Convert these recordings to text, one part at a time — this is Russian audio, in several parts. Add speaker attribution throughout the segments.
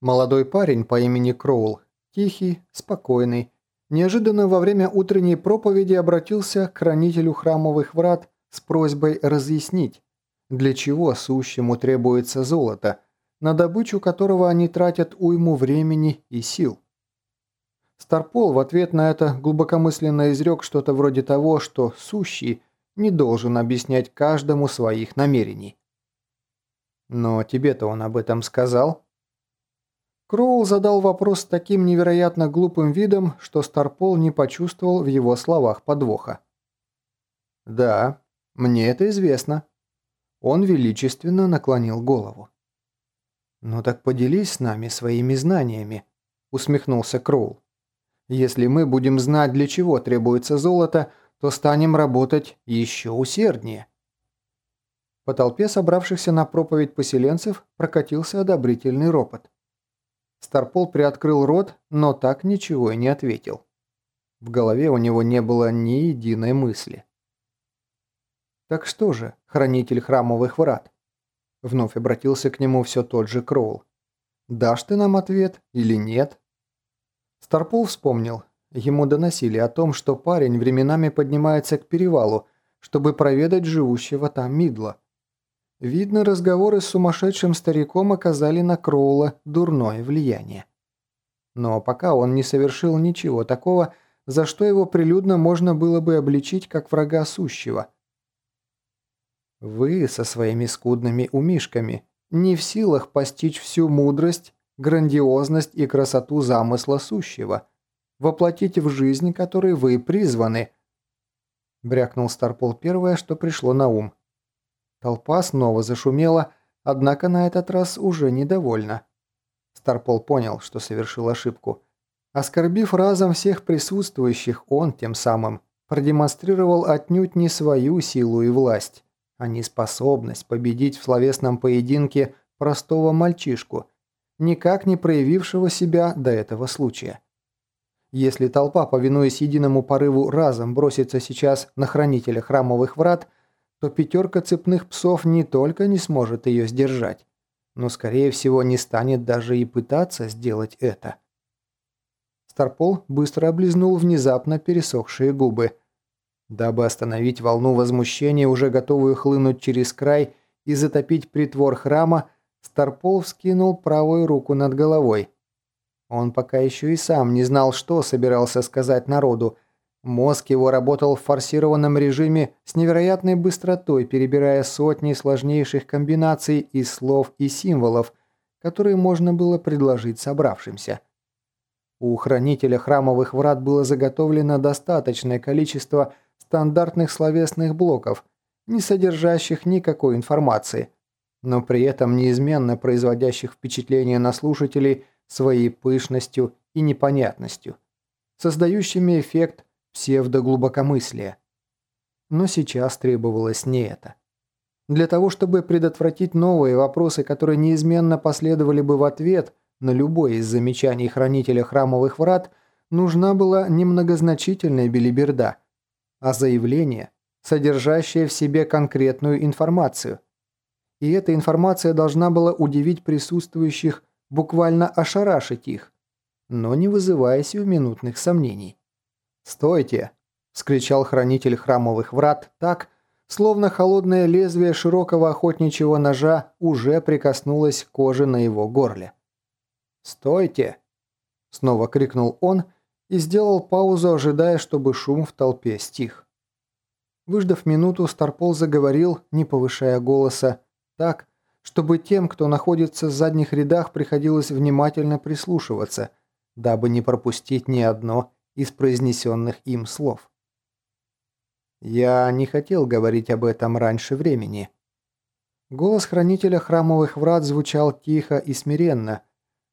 Speaker 1: Молодой парень по имени Кроул, тихий, спокойный, неожиданно во время утренней проповеди обратился к хранителю храмовых врат с просьбой разъяснить, для чего сущему требуется золото, на добычу которого они тратят уйму времени и сил. Старпол в ответ на это глубокомысленно изрек что-то вроде того, что сущий не должен объяснять каждому своих намерений. «Но тебе-то он об этом сказал?» Кроул задал вопрос с таким невероятно глупым видом, что Старпол не почувствовал в его словах подвоха. «Да, мне это известно». Он величественно наклонил голову. «Ну так поделись с нами своими знаниями», – усмехнулся Кроул. «Если мы будем знать, для чего требуется золото, то станем работать еще усерднее». По толпе собравшихся на проповедь поселенцев прокатился одобрительный ропот. Старпол приоткрыл рот, но так ничего и не ответил. В голове у него не было ни единой мысли. «Так что же, хранитель храмовых врат?» Вновь обратился к нему все тот же Кроул. «Дашь ты нам ответ или нет?» Старпол вспомнил. Ему доносили о том, что парень временами поднимается к перевалу, чтобы проведать живущего там Мидла. Видно, разговоры с сумасшедшим стариком оказали на Кроула дурное влияние. Но пока он не совершил ничего такого, за что его прилюдно можно было бы обличить как врага сущего. Вы со своими скудными умишками не в силах постичь всю мудрость, грандиозность и красоту замысла сущего, воплотить в жизнь, которой вы призваны. Брякнул Старпол первое, что пришло на ум. Толпа снова зашумела, однако на этот раз уже недовольна. Старпол понял, что совершил ошибку. Оскорбив разом всех присутствующих, он тем самым продемонстрировал отнюдь не свою силу и власть, а не способность победить в словесном поединке простого мальчишку, никак не проявившего себя до этого случая. Если толпа, повинуясь единому порыву, разом бросится сейчас на хранителя храмовых врат – то пятерка цепных псов не только не сможет ее сдержать, но, скорее всего, не станет даже и пытаться сделать это. Старпол быстро облизнул внезапно пересохшие губы. Дабы остановить волну возмущения, уже готовую хлынуть через край и затопить притвор храма, Старпол вскинул правую руку над головой. Он пока еще и сам не знал, что собирался сказать народу – Мозг его работал в форсированном режиме с невероятной быстротой, перебирая сотни сложнейших комбинаций из слов и символов, которые можно было предложить собравшимся. У хранителя храмовых врат было заготовлено достаточное количество стандартных словесных блоков, не содержащих никакой информации, но при этом неизменно производящих впечатление на слушателей своей пышностью и непонятностью, создающими эффект псевдоглубокомыслия. Но сейчас требовалось не это. Для того, чтобы предотвратить новые вопросы, которые неизменно последовали бы в ответ на любое из замечаний хранителя храмовых врат, нужна была немногозначительная белиберда, а заявление, содержащее в себе конкретную информацию. И эта информация должна была удивить присутствующих, буквально ошарашить их, но не вызывая сиюминутных сомнений. «Стойте!» – скричал хранитель храмовых врат так, словно холодное лезвие широкого охотничьего ножа уже прикоснулось к коже на его горле. «Стойте!» – снова крикнул он и сделал паузу, ожидая, чтобы шум в толпе стих. Выждав минуту, Старпол заговорил, не повышая голоса, так, чтобы тем, кто находится в задних рядах, приходилось внимательно прислушиваться, дабы не пропустить ни одно из произнесенных им слов. «Я не хотел говорить об этом раньше времени». Голос хранителя храмовых врат звучал тихо и смиренно,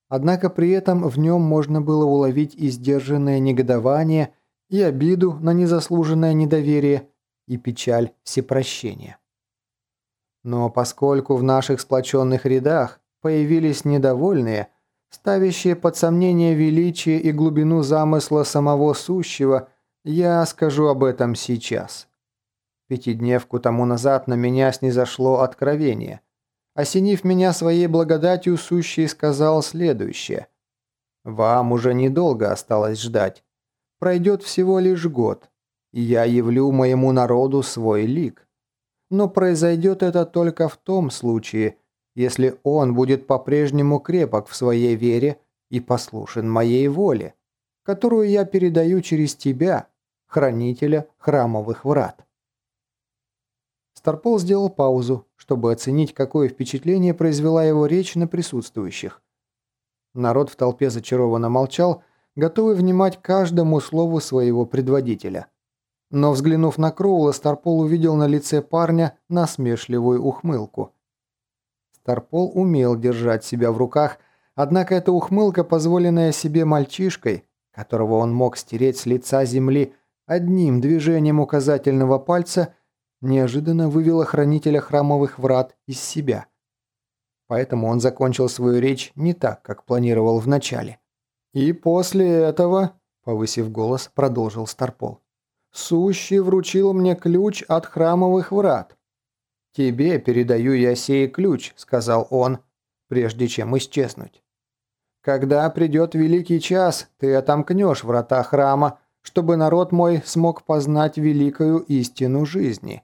Speaker 1: однако при этом в нем можно было уловить и сдержанное негодование, и обиду на незаслуженное недоверие, и печаль всепрощения. Но поскольку в наших сплоченных рядах появились недовольные – ставящие под сомнение величие и глубину замысла самого сущего, я скажу об этом сейчас. Пятидневку тому назад на меня снизошло откровение. осенив меня своей благодатью, сущий сказал следующее. «Вам уже недолго осталось ждать. Пройдет всего лишь год, и я явлю моему народу свой лик. Но произойдет это только в том случае, если он будет по-прежнему крепок в своей вере и послушен моей воле, которую я передаю через тебя, хранителя храмовых врат. Старпол сделал паузу, чтобы оценить, какое впечатление произвела его речь на присутствующих. Народ в толпе зачарованно молчал, готовый внимать каждому слову своего предводителя. Но взглянув на Кроула, Старпол увидел на лице парня насмешливую ухмылку. Старпол умел держать себя в руках, однако эта ухмылка, позволенная себе мальчишкой, которого он мог стереть с лица земли одним движением указательного пальца, неожиданно вывела хранителя храмовых врат из себя. Поэтому он закончил свою речь не так, как планировал вначале. «И после этого», — повысив голос, продолжил Старпол, «Сущий вручил мне ключ от храмовых врат. «Тебе передаю я сей ключ», — сказал он, прежде чем исчезнуть. «Когда придет великий час, ты отомкнешь врата храма, чтобы народ мой смог познать великую истину жизни».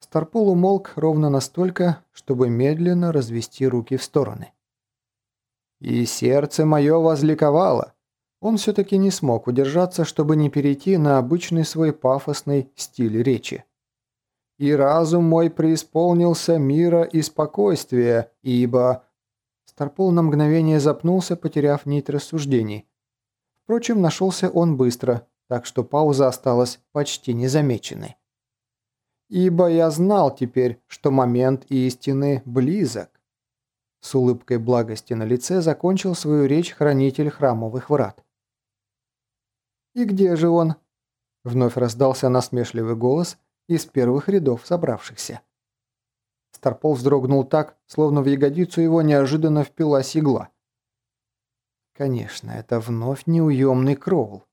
Speaker 1: Старпол умолк ровно настолько, чтобы медленно развести руки в стороны. «И сердце мое возликовало». Он все-таки не смог удержаться, чтобы не перейти на обычный свой пафосный стиль речи и разум мой преисполнился мира и спокойствия, ибо...» Старпол на мгновение запнулся, потеряв нить рассуждений. Впрочем, нашелся он быстро, так что пауза осталась почти незамеченной. «Ибо я знал теперь, что момент истины близок». С улыбкой благости на лице закончил свою речь хранитель храмовых врат. «И где же он?» Вновь раздался насмешливый голос, из первых рядов собравшихся. Старпол вздрогнул так, словно в ягодицу его неожиданно впилась игла. Конечно, это вновь неуемный Кроул.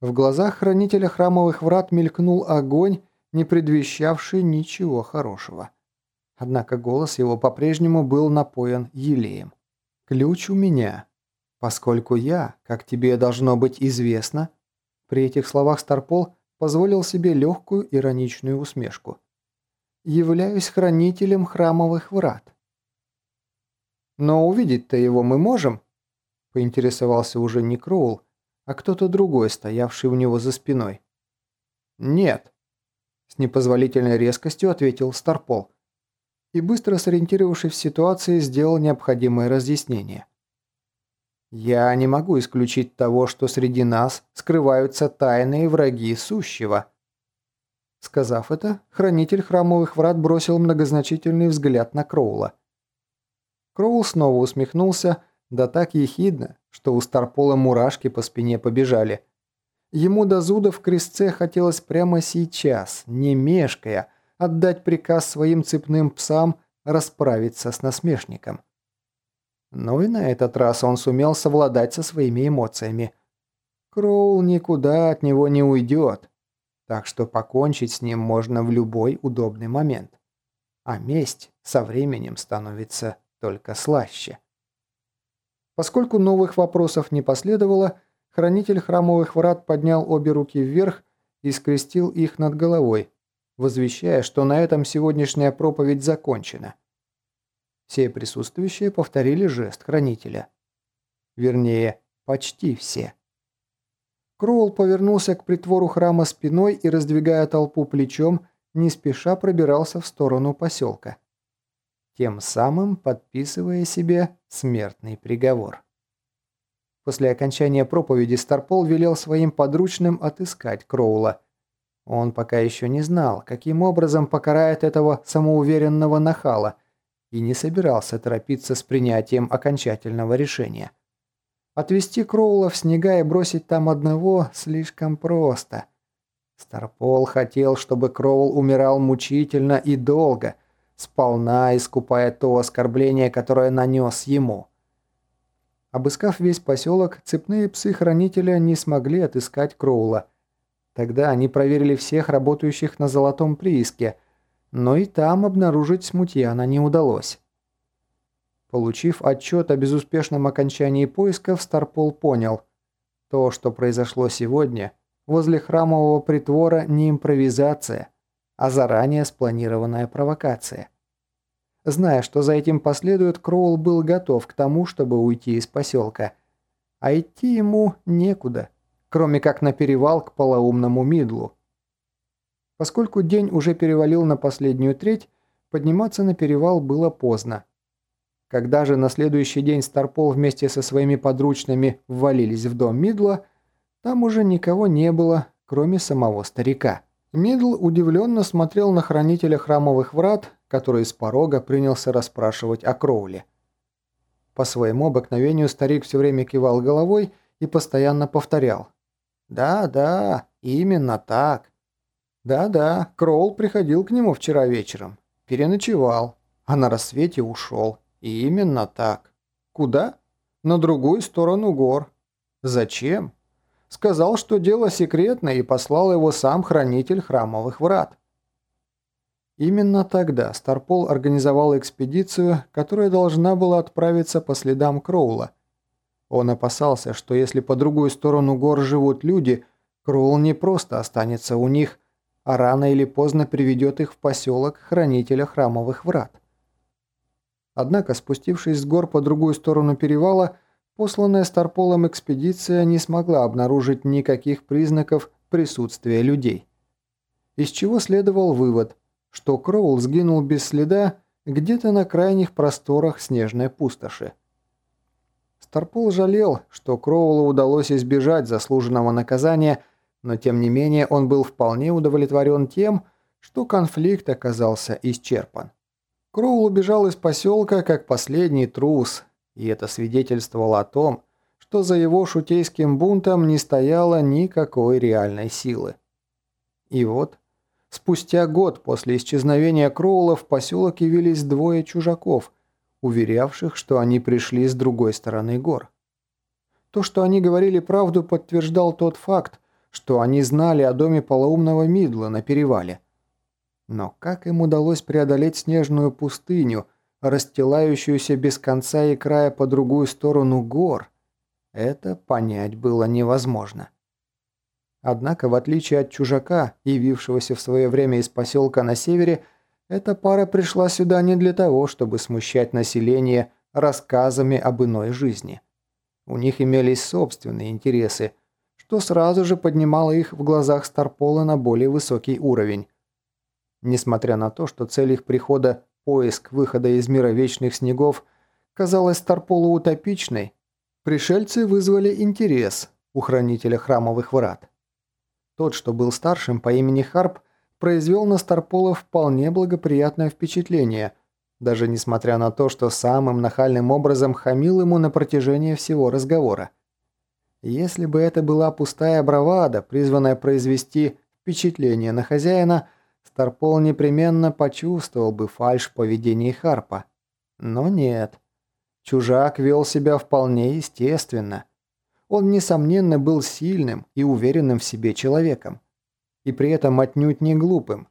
Speaker 1: В глазах хранителя храмовых врат мелькнул огонь, не предвещавший ничего хорошего. Однако голос его по-прежнему был напоен елеем. «Ключ у меня, поскольку я, как тебе должно быть известно...» При этих словах Старпол позволил себе легкую ироничную усмешку. «Являюсь хранителем храмовых врат». «Но увидеть-то его мы можем?» – поинтересовался уже не Кроул, а кто-то другой, стоявший у него за спиной. «Нет», – с непозволительной резкостью ответил Старпол и, быстро сориентировавшись в ситуации, сделал необходимое разъяснение. Я не могу исключить того, что среди нас скрываются тайные враги сущего. Сказав это, хранитель храмовых врат бросил многозначительный взгляд на Кроула. Кроул снова усмехнулся, да так ехидно, что у Старпола мурашки по спине побежали. Ему до зуда в крестце хотелось прямо сейчас, не мешкая, отдать приказ своим цепным псам расправиться с насмешником. Но и на этот раз он сумел совладать со своими эмоциями. Кроул никуда от него не уйдет, так что покончить с ним можно в любой удобный момент. А месть со временем становится только слаще. Поскольку новых вопросов не последовало, хранитель храмовых врат поднял обе руки вверх и скрестил их над головой, возвещая, что на этом сегодняшняя проповедь закончена. Все присутствующие повторили жест хранителя. Вернее, почти все. Кроул повернулся к притвору храма спиной и, раздвигая толпу плечом, не спеша пробирался в сторону поселка. Тем самым подписывая себе смертный приговор. После окончания проповеди Старпол велел своим подручным отыскать Кроула. Он пока еще не знал, каким образом покарает этого самоуверенного нахала, и не собирался торопиться с принятием окончательного решения. Отвести Кроула в снега и бросить там одного слишком просто. Старпол хотел, чтобы Кроул умирал мучительно и долго, сполна искупая то оскорбление, которое нанес ему. Обыскав весь поселок, цепные псы-хранителя не смогли отыскать Кроула. Тогда они проверили всех работающих на золотом прииске – но и там обнаружить смутьяна не удалось. Получив отчет о безуспешном окончании поисков, Старпол понял, то, что произошло сегодня, возле храмового притвора не импровизация, а заранее спланированная провокация. Зная, что за этим последует, Кроул был готов к тому, чтобы уйти из поселка. А идти ему некуда, кроме как на перевал к полоумному Мидлу. Поскольку день уже перевалил на последнюю треть, подниматься на перевал было поздно. Когда же на следующий день Старпол вместе со своими подручными ввалились в дом Мидла, там уже никого не было, кроме самого старика. Мидл удивленно смотрел на хранителя храмовых врат, который с порога принялся расспрашивать о Кроуле. По своему обыкновению старик все время кивал головой и постоянно повторял. «Да, да, именно так. Да-да, Кроул приходил к нему вчера вечером, переночевал, а на рассвете ушел. Именно так. Куда? На другую сторону гор. Зачем? Сказал, что дело секретное, и послал его сам хранитель храмовых врат. Именно тогда Старпол организовал экспедицию, которая должна была отправиться по следам Кроула. Он опасался, что если по другую сторону гор живут люди, Кроул не просто останется у них, а рано или поздно приведет их в поселок хранителя храмовых врат. Однако, спустившись с гор по другую сторону перевала, посланная Старполом экспедиция не смогла обнаружить никаких признаков присутствия людей. Из чего следовал вывод, что Кроул сгинул без следа где-то на крайних просторах снежной пустоши. Старпол жалел, что Кроулу удалось избежать заслуженного наказания, но тем не менее он был вполне удовлетворен тем, что конфликт оказался исчерпан. Кроул убежал из поселка как последний трус, и это свидетельствовало о том, что за его шутейским бунтом не стояло никакой реальной силы. И вот, спустя год после исчезновения Кроула в поселок явились двое чужаков, уверявших, что они пришли с другой стороны гор. То, что они говорили правду, подтверждал тот факт, что они знали о доме полоумного Мидла на перевале – но как им удалось преодолеть снежную пустыню, расстилающуюся без конца и края по другую сторону гор, это понять было невозможно. Однако, в отличие от чужака, явившегося в свое время из поселка на севере, эта пара пришла сюда не для того, чтобы смущать население рассказами об иной жизни. У них имелись собственные интересы, что сразу же поднимало их в глазах Старпола на более высокий уровень. Несмотря на то, что цель их прихода – поиск выхода из мира вечных снегов – казалась Старполу утопичной, пришельцы вызвали интерес у хранителя храмовых врат. Тот, что был старшим по имени Харп, произвел на Старпола вполне благоприятное впечатление, даже несмотря на то, что самым нахальным образом хамил ему на протяжении всего разговора. Если бы это была пустая бравада, призванная произвести впечатление на хозяина – Старпол непременно почувствовал бы фальшь в поведении Харпа. Но нет. Чужак вел себя вполне естественно. Он, несомненно, был сильным и уверенным в себе человеком. И при этом отнюдь не глупым.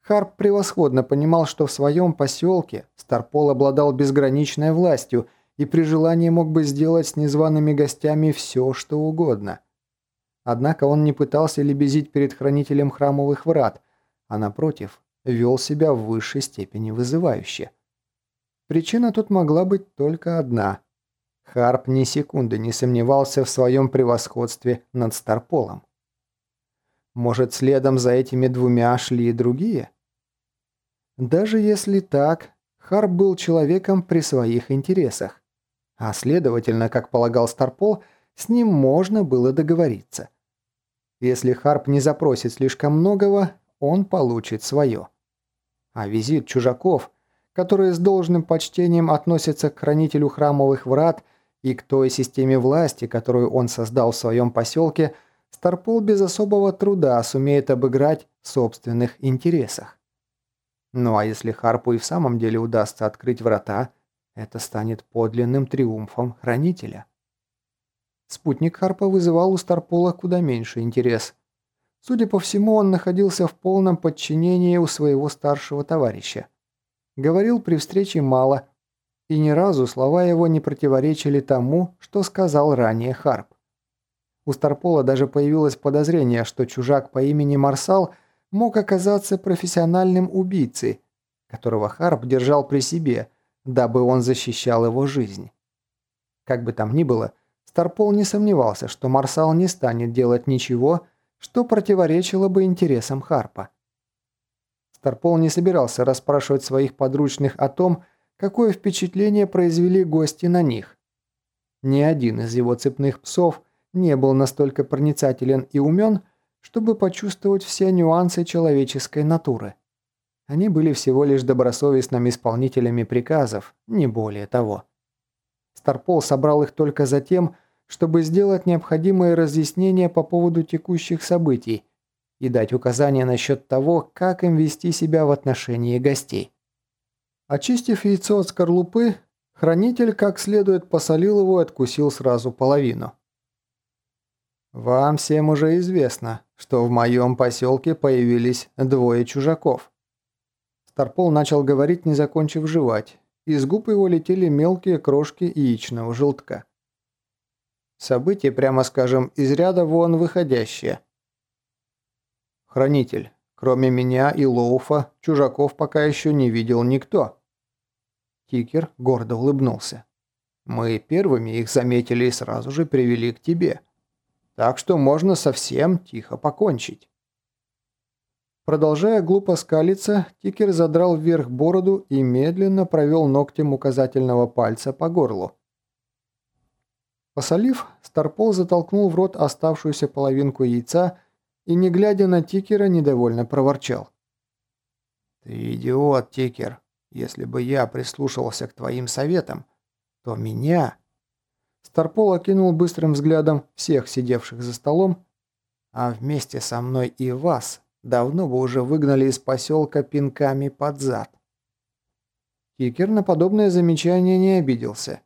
Speaker 1: Харп превосходно понимал, что в своем поселке Старпол обладал безграничной властью и при желании мог бы сделать с незваными гостями все, что угодно. Однако он не пытался лебезить перед хранителем храмовых врат, а напротив, вел себя в высшей степени вызывающе. Причина тут могла быть только одна. Харп ни секунды не сомневался в своем превосходстве над Старполом. Может, следом за этими двумя шли и другие? Даже если так, Харп был человеком при своих интересах. А следовательно, как полагал Старпол, с ним можно было договориться. Если Харп не запросит слишком многого, он получит свое. А визит чужаков, которые с должным почтением относятся к хранителю храмовых врат и к той системе власти, которую он создал в своем поселке, Старпол без особого труда сумеет обыграть в собственных интересах. Ну а если Харпу и в самом деле удастся открыть врата, это станет подлинным триумфом Хранителя. Спутник Харпа вызывал у Старпола куда меньше интерес – Судя по всему, он находился в полном подчинении у своего старшего товарища. Говорил при встрече мало, и ни разу слова его не противоречили тому, что сказал ранее Харп. У Старпола даже появилось подозрение, что чужак по имени Марсал мог оказаться профессиональным убийцей, которого Харп держал при себе, дабы он защищал его жизнь. Как бы там ни было, Старпол не сомневался, что Марсал не станет делать ничего, что противоречило бы интересам Харпа. Старпол не собирался расспрашивать своих подручных о том, какое впечатление произвели гости на них. Ни один из его цепных псов не был настолько проницателен и умен, чтобы почувствовать все нюансы человеческой натуры. Они были всего лишь добросовестными исполнителями приказов, не более того. Старпол собрал их только за тем, чтобы сделать необходимые разъяснения по поводу текущих событий и дать указания насчет того, как им вести себя в отношении гостей. Очистив яйцо от скорлупы, хранитель как следует посолил его и откусил сразу половину. «Вам всем уже известно, что в моем поселке появились двое чужаков». Старпол начал говорить, не закончив жевать. Из губ его летели мелкие крошки яичного желтка. Событие, прямо скажем, из ряда вон выходящее. Хранитель. Кроме меня и Лоуфа, чужаков пока еще не видел никто. Тикер гордо улыбнулся. Мы первыми их заметили и сразу же привели к тебе. Так что можно совсем тихо покончить. Продолжая глупо скалиться, Тикер задрал вверх бороду и медленно провел ногтем указательного пальца по горлу. Посолив, Старпол затолкнул в рот оставшуюся половинку яйца и, не глядя на Тикера, недовольно проворчал. «Ты идиот, Тикер. Если бы я прислушивался к твоим советам, то меня...» Старпол окинул быстрым взглядом всех сидевших за столом, а вместе со мной и вас давно бы уже выгнали из поселка пинками под зад. Тикер на подобное замечание не обиделся.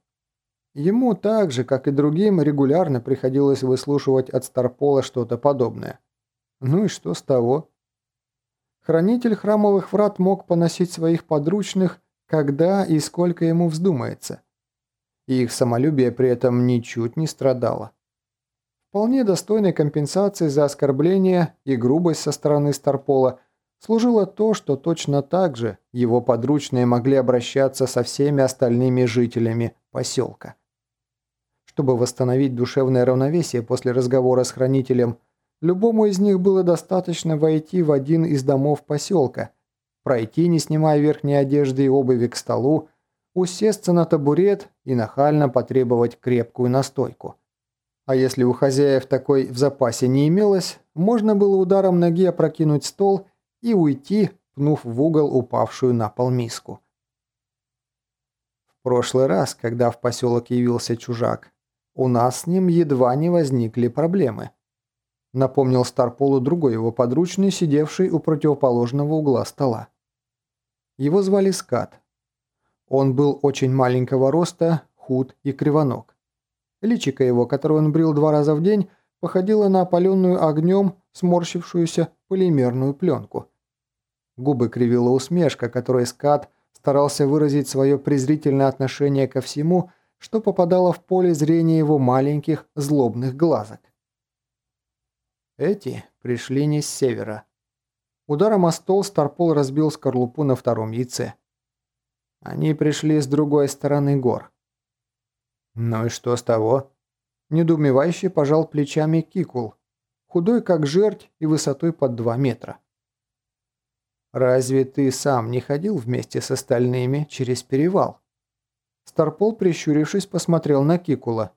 Speaker 1: Ему так же, как и другим, регулярно приходилось выслушивать от Старпола что-то подобное. Ну и что с того? Хранитель храмовых врат мог поносить своих подручных, когда и сколько ему вздумается. И их самолюбие при этом ничуть не страдало. Вполне достойной компенсацией за оскорбление и грубость со стороны Старпола служило то, что точно так же его подручные могли обращаться со всеми остальными жителями поселка. Чтобы восстановить душевное равновесие после разговора с хранителем, любому из них было достаточно войти в один из домов поселка, пройти, не снимая верхней одежды и обуви к столу, усесться на табурет и нахально потребовать крепкую настойку. А если у хозяев такой в запасе не имелось, можно было ударом ноги опрокинуть стол и уйти, пнув в угол упавшую на пол миску. В прошлый раз, когда в поселок явился чужак, у нас с ним едва не возникли проблемы. Напомнил Старполу другой его подручный, сидевший у противоположного угла стола. Его звали Скат. Он был очень маленького роста, худ и кривоног. Личико его, которое он брил два раза в день, походило на опаленную огнем сморщившуюся полимерную пленку. Губы кривила усмешка, которой Скат старался выразить свое презрительное отношение ко всему, что попадало в поле зрения его маленьких злобных глазок. Эти пришли не с севера. Ударом о стол Старпол разбил скорлупу на втором яйце. Они пришли с другой стороны гор. Ну и что с того? Недоумевающе пожал плечами Кикул, худой как жерть и высотой под два метра. «Разве ты сам не ходил вместе с остальными через перевал?» Старпол, прищурившись, посмотрел на Кикула.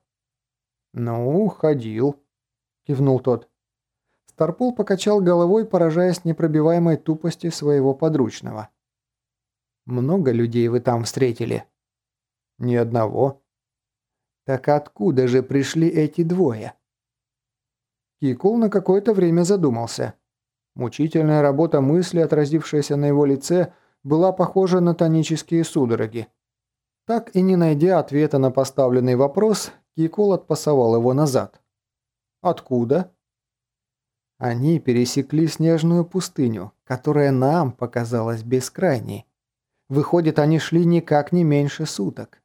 Speaker 1: «Ну, ходил», – кивнул тот. Старпол покачал головой, поражаясь непробиваемой тупости своего подручного. «Много людей вы там встретили?» «Ни одного». «Так откуда же пришли эти двое?» Кикул на какое-то время задумался. Мучительная работа мысли, отразившаяся на его лице, была похожа на тонические судороги. Так и не найдя ответа на поставленный вопрос, Кикул отпасовал его назад. «Откуда?» Они пересекли снежную пустыню, которая нам показалась бескрайней. Выходит, они шли никак не меньше суток.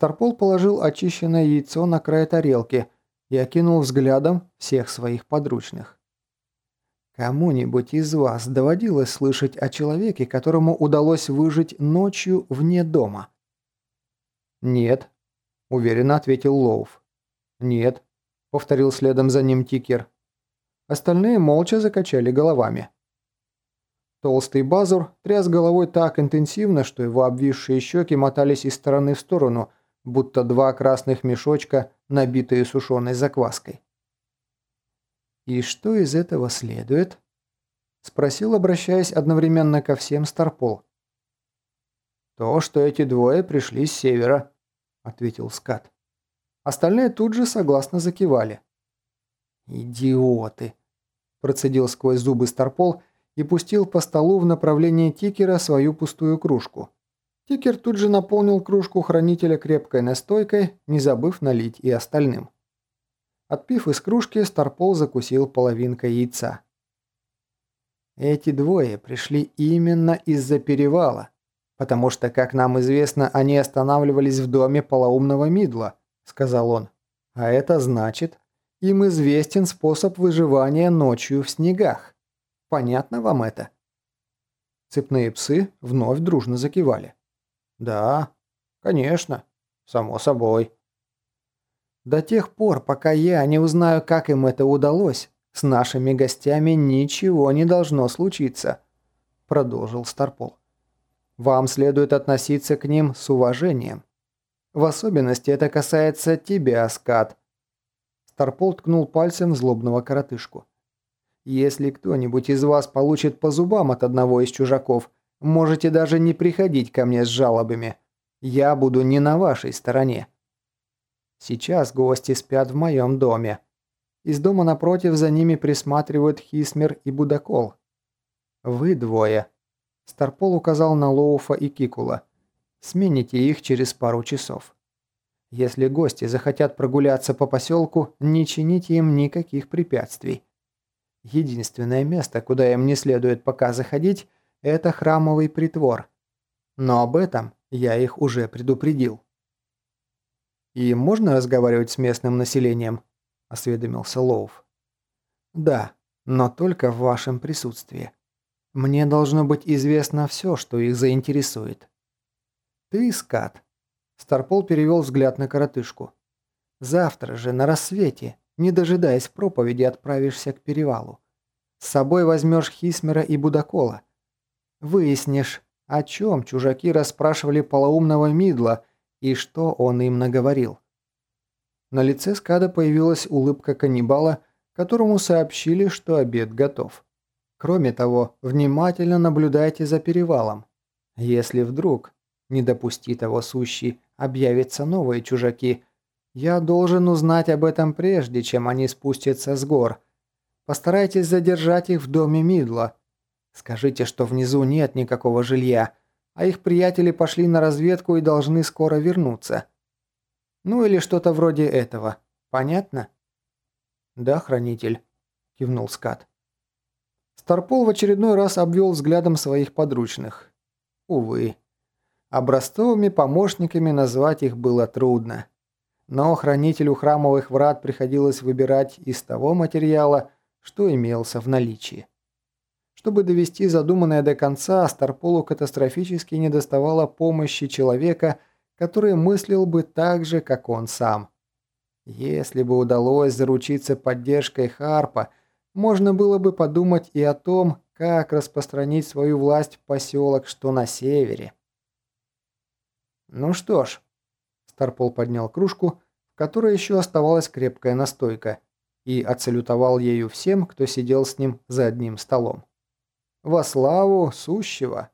Speaker 1: Старпол положил очищенное яйцо на край тарелки и окинул взглядом всех своих подручных. Кому-нибудь из вас доводилось слышать о человеке, которому удалось выжить ночью вне дома? «Нет», – уверенно ответил Лоуф. «Нет», – повторил следом за ним Тикер. Остальные молча закачали головами. Толстый Базур тряс головой так интенсивно, что его обвисшие щеки мотались из стороны в сторону, будто два красных мешочка, набитые сушеной закваской. «И что из этого следует?» – спросил, обращаясь одновременно ко всем Старпол. «То, что эти двое пришли с севера», – ответил Скат. Остальные тут же согласно закивали. «Идиоты!» – процедил сквозь зубы Старпол и пустил по столу в направлении Тикера свою пустую кружку. Тикер тут же наполнил кружку хранителя крепкой настойкой, не забыв налить и остальным. Отпив из кружки, Старпол закусил половинкой яйца. Эти двое пришли именно из-за перевала, потому что, как нам известно, они останавливались в доме полоумного Мидла, сказал он. А это значит, им известен способ выживания ночью в снегах. Понятно вам это? Цепные псы вновь дружно закивали. Да, конечно, само собой. До тех пор, пока я не узнаю, как им это удалось, с нашими гостями ничего не должно случиться», – продолжил Старпол. «Вам следует относиться к ним с уважением. В особенности это касается тебя, Скат». Старпол ткнул пальцем в злобного коротышку. «Если кто-нибудь из вас получит по зубам от одного из чужаков, можете даже не приходить ко мне с жалобами. Я буду не на вашей стороне». Сейчас гости спят в моем доме. Из дома напротив за ними присматривают Хисмер и Будакол. Вы двое. Старпол указал на Лоуфа и Кикула. Смените их через пару часов. Если гости захотят прогуляться по поселку, не чините им никаких препятствий. Единственное место, куда им не следует пока заходить, это храмовый притвор. Но об этом я их уже предупредил. «И можно разговаривать с местным населением?» – осведомился Лоуф. «Да, но только в вашем присутствии. Мне должно быть известно все, что их заинтересует». «Ты, скат!» – Старпол перевел взгляд на коротышку. «Завтра же, на рассвете, не дожидаясь проповеди, отправишься к перевалу. С собой возьмешь Хисмера и Будакола. Выяснишь, о чем чужаки расспрашивали полоумного Мидла – и что он им наговорил. На лице Скада появилась улыбка каннибала, которому сообщили, что обед готов. Кроме того, внимательно наблюдайте за перевалом. Если вдруг, не допусти того сущий, объявятся новые чужаки, я должен узнать об этом прежде, чем они спустятся с гор. Постарайтесь задержать их в доме Мидла. Скажите, что внизу нет никакого жилья, а их приятели пошли на разведку и должны скоро вернуться. Ну или что-то вроде этого. Понятно? Да, хранитель, кивнул Скат. Старпол в очередной раз обвел взглядом своих подручных. Увы. Образцовыми помощниками назвать их было трудно. Но хранителю храмовых врат приходилось выбирать из того материала, что имелся в наличии. Чтобы довести задуманное до конца, Старполу катастрофически недоставало помощи человека, который мыслил бы так же, как он сам. Если бы удалось заручиться поддержкой Харпа, можно было бы подумать и о том, как распространить свою власть в поселок, что на севере. «Ну что ж», – Старпол поднял кружку, в которой еще оставалась крепкая настойка, и отсалютовал ею всем, кто сидел с ним за одним столом во славу сущего.